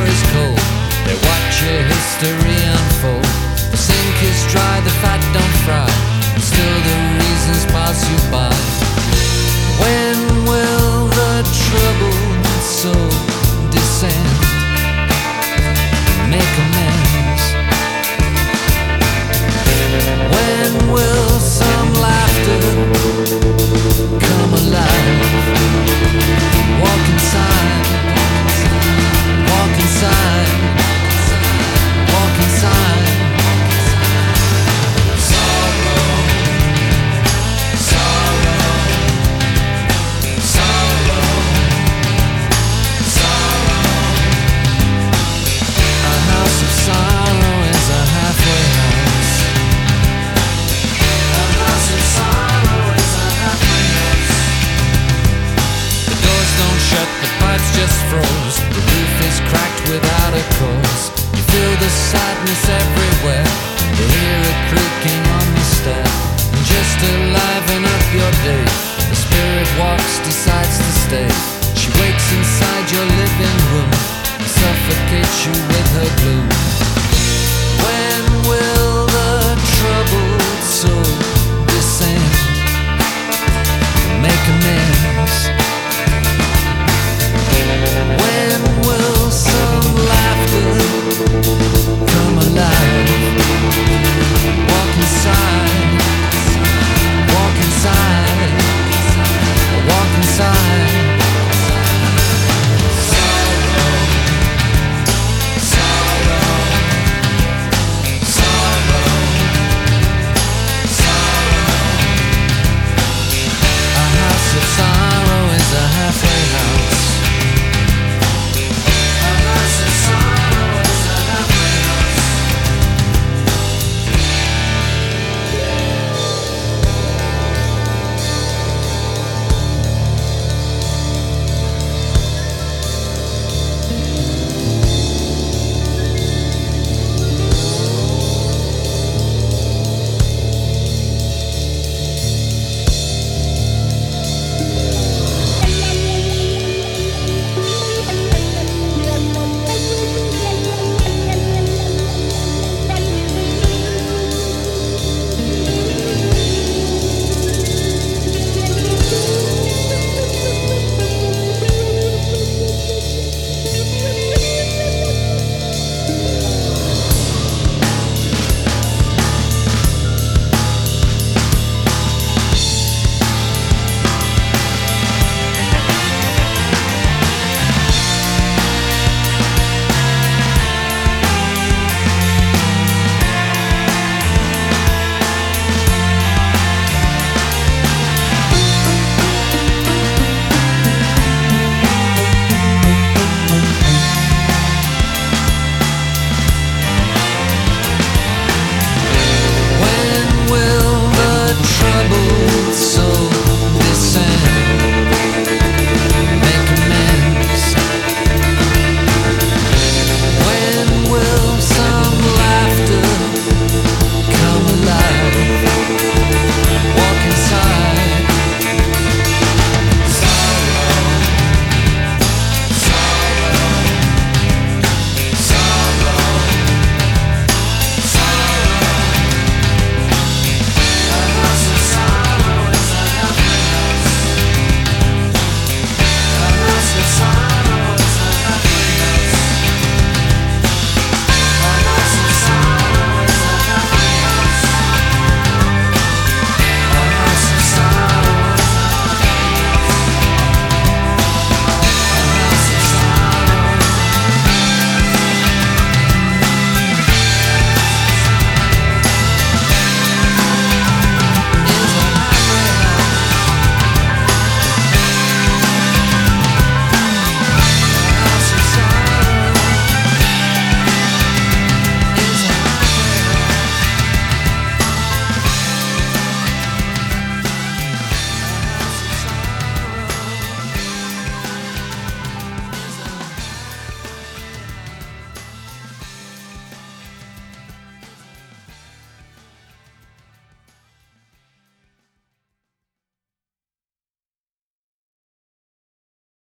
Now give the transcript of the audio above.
war is cold. They watch your history unfold. The sink is dry, the fat don't fry. And still the reasons pass you by. When will grows. The roof is cracked without a cause. You feel the sadness everywhere. You hear it creaking on the stair. And just to liven up your day, the spirit walks, decides to stay. She wakes inside your living room, suffocates you with her gloom.